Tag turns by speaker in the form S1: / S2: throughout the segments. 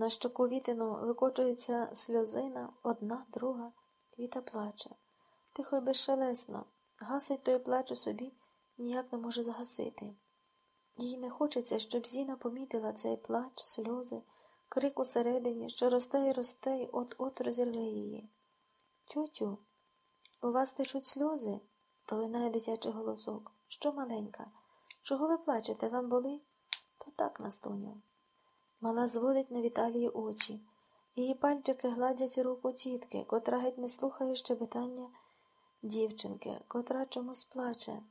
S1: На щоку вітину викочується сльозина, одна, друга, Віта плаче. Тихо й безшелесно. Гасить той плач у собі, ніяк не може загасити. Їй не хочеться, щоб Зіна помітила цей плач, сльози, крик усередині, що росте і росте, от-от розірве її. Тютю, у вас течуть сльози? долинає дитячий голосок. Що маленька? Чого ви плачете? Вам болить? То так, Настуню. Мала зводить на Віталії очі. Її пальчики гладять руку тітки, котра геть не слухає щебетання дівчинки, котра чомусь плаче.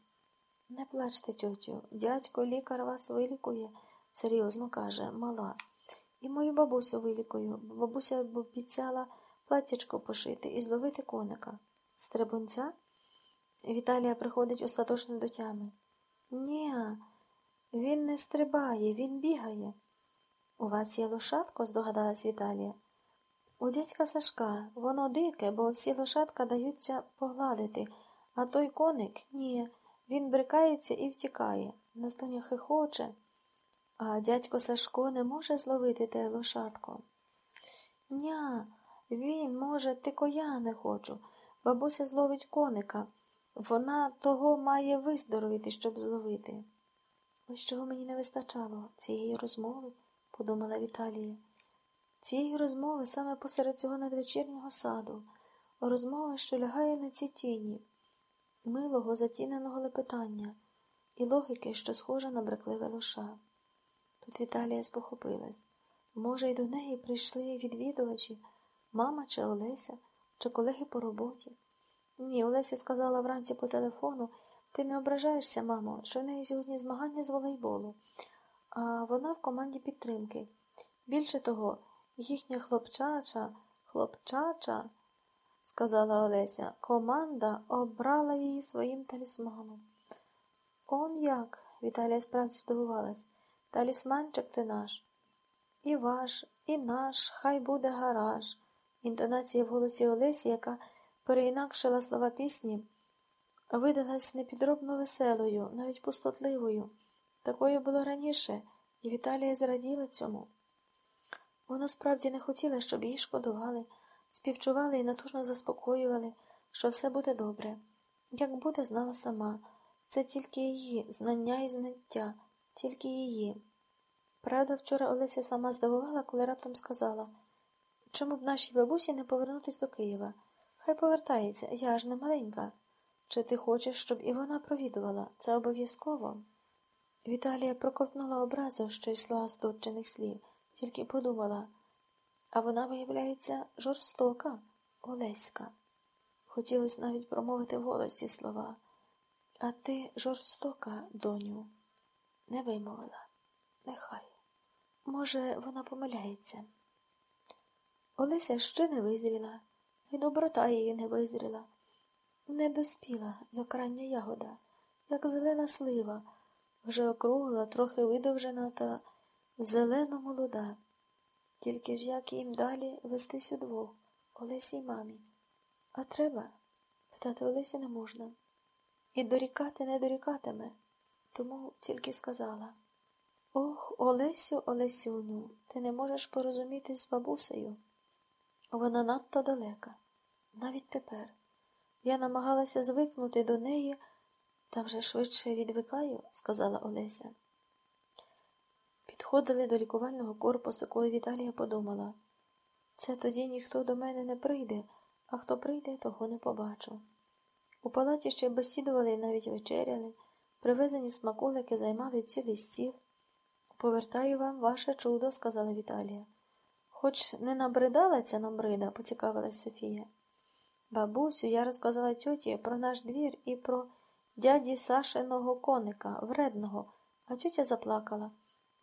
S1: Не плачте, тьотю, дядько лікар вас вилікує, серйозно каже, мала. І мою бабусю вилікую, бабуся обіцяла платтячко пошити і зловити коника. Стрибунця? Віталія приходить остаточно до тями. Ні, він не стрибає, він бігає. У вас є лошадко, здогадалась Віталія. У дядька Сашка, воно дике, бо всі лошадка даються погладити, а той коник ні. Він брикається і втікає. Настуня хихоче, а дядько Сашко не може зловити те лошадко. Ня, він, може, тільки я не хочу. Бабуся зловить коника. Вона того має виздоровіти, щоб зловити. Ось чого мені не вистачало цієї розмови, подумала Віталія. Цієї розмови саме посеред цього надвечірнього саду, розмови, що лягає на ці тіні, милого затіненого лепетання і логіки, що схожа на брекливе лоша. Тут Віталія спохопилась. Може, й до неї прийшли відвідувачі, мама чи Олеся, чи колеги по роботі. Ні, Олеся сказала вранці по телефону ти не ображаєшся, мамо, що в неї сьогодні змагання з волейболу, а вона в команді підтримки. Більше того, їхня хлопчача, хлопчача, сказала Олеся, команда обрала її своїм талісманом. Он як, Віталія справді здивувалась, талісманчик ти наш. І ваш, і наш, хай буде гараж. Інтонація в голосі Олесі, яка переінакшила слова пісні, видалась непідробно веселою, навіть пустотливою. Такою було раніше, і Віталія зраділа цьому. Вона справді не хотіла, щоб її шкодували, співчували і натужно заспокоювали, що все буде добре. Як буде, знала сама. Це тільки її, знання і знаття, тільки її. Правда, вчора Олеся сама здивувала, коли раптом сказала чому б нашій бабусі не повернутись до Києва? Хай повертається, я ж не маленька. Чи ти хочеш, щоб і вона провідувала? Це обов'язково. Віталія проковтнула образу, що йшла з дочених слів, тільки подумала, а вона, виявляється, жорстока, Олеська. Хотілося навіть промовити в голосі слова. А ти жорстока, доню, не вимовила. Нехай. Може, вона помиляється. Олеся ще не визріла, і доброта її не визріла. Не доспіла, як рання ягода, як зелена слива, вже округла, трохи видовжена та зелено молода. Тільки ж як їм далі вестись удвох, Олесі й мамі. А треба? Питати Олесю не можна. І дорікати не дорікатиме, тому тільки сказала Ох, Олесю, Олесюню, ти не можеш порозумітись з бабусею. Вона надто далека, навіть тепер. Я намагалася звикнути до неї, та вже швидше відвикаю, сказала Олеся. Підходили до лікувального корпусу, коли Віталія подумала це тоді ніхто до мене не прийде, а хто прийде, того не побачу. У палаті ще бесідували і навіть вечеряли, привезені смаколики займали цілий стіл. Повертаю вам ваше чудо, сказала Віталія. Хоч не набридала ця набрида, поцікавилась Софія. Бабусю, я розказала тьоті про наш двір і про дяді Сашиного коника, вредного, а тьотя заплакала.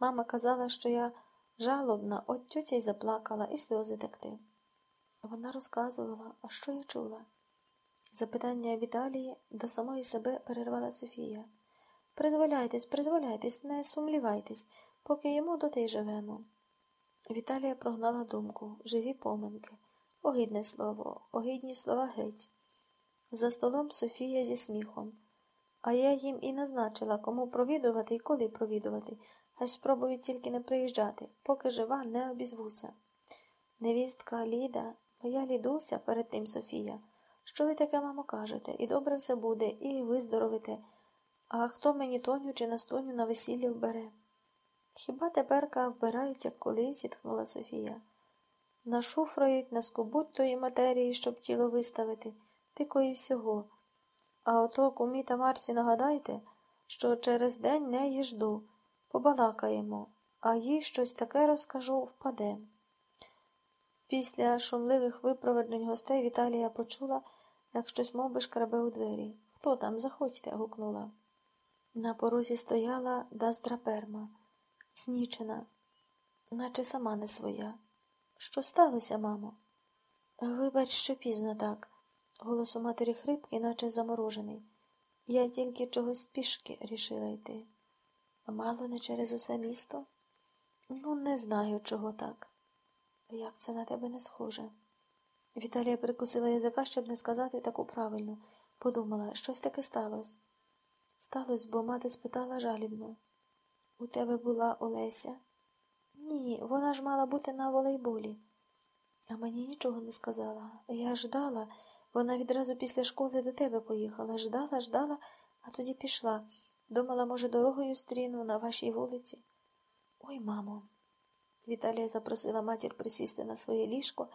S1: Мама казала, що я жалобна, от тьотя й заплакала, і сльози текти. Вона розказувала, а що я чула? Запитання Віталії до самої себе перервала Софія. Призволяйтесь, призволяйтесь, не сумлівайтесь, поки йому доти й живемо. Віталія прогнала думку, живі поминки. Огидне слово, огидні слова геть. За столом Софія зі сміхом. А я їм і назначила, кому провідувати і коли провідувати. Хай спробують тільки не приїжджати, поки жива, не обізвуся. Невістка Ліда, моя лідуся, перед тим Софія. Що ви таке, мамо, кажете? І добре все буде, і виздоровите. А хто мені Тоню чи Настуню на весілля вбере? Хіба теперка вбирають, як колись, зітхнула Софія. Нашуфрають, наскубуть тої матерії, щоб тіло виставити, тико і всього. А ото кумі та Марці нагадайте, що через день неї жду, побалакаємо, а їй щось таке розкажу, впаде. Після шумливих випроведжень гостей Віталія почула, як щось мов би шкрабе у двері. Хто там? Заходьте, гукнула. На порозі стояла Даздра Перма, знічена, наче сама не своя. Що сталося, мамо? Вибач, що пізно так. Голос у матері хрипкий, наче заморожений. Я тільки чогось пішки рішила йти. Мало не через усе місто? Ну, не знаю, чого так. Як це на тебе не схоже? Віталія прикусила язика, щоб не сказати таку правильну. Подумала, щось таке сталося. Сталося, бо мати спитала жалібно. У тебе була Олеся? Ні, вона ж мала бути на волейболі. А мені нічого не сказала. Я ждала, вона відразу після школи до тебе поїхала. Ждала, ждала, а тоді пішла. Думала, може, дорогою стріну на вашій вулиці. Ой, мамо. Віталія запросила матір присісти на своє ліжко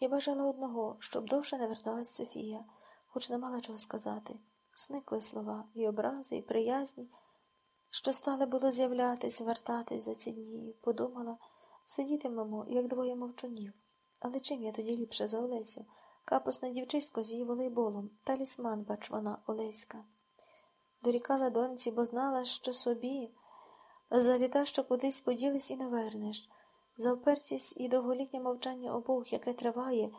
S1: і бажала одного, щоб довше не верталась Софія, хоч не мала чого сказати. Сникли слова і образи, і приязні, що стали було з'являтись, вертатись за ці дні. Подумала, сидітимемо, як двоє мовчунів. Але чим я тоді ліпше за Олесю? Капусне дівчисько з її волейболом, талісман, бач вона, Олеська. Дорікала доньці, бо знала, що собі заліта, що кудись поділись і не вернеш. За впертість і довголітнє мовчання обох, яке триває,